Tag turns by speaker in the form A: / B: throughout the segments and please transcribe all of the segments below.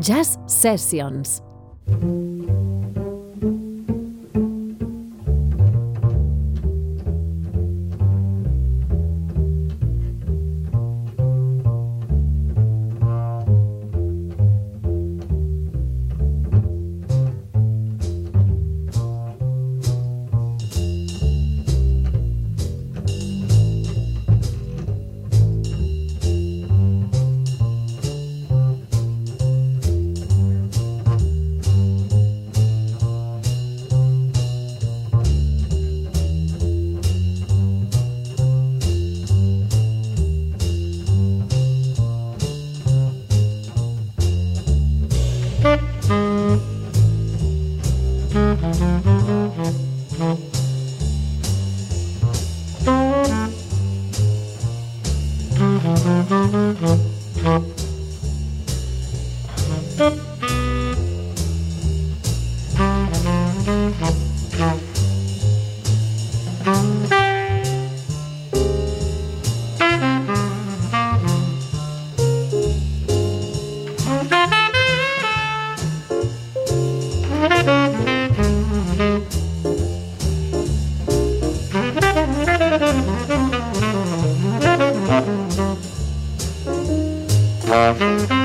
A: Jazz Sessions.
B: Música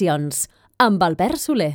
A: Sessions, amb Albert Soler.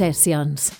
A: Sessions.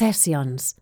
A: Sessions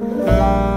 A: oh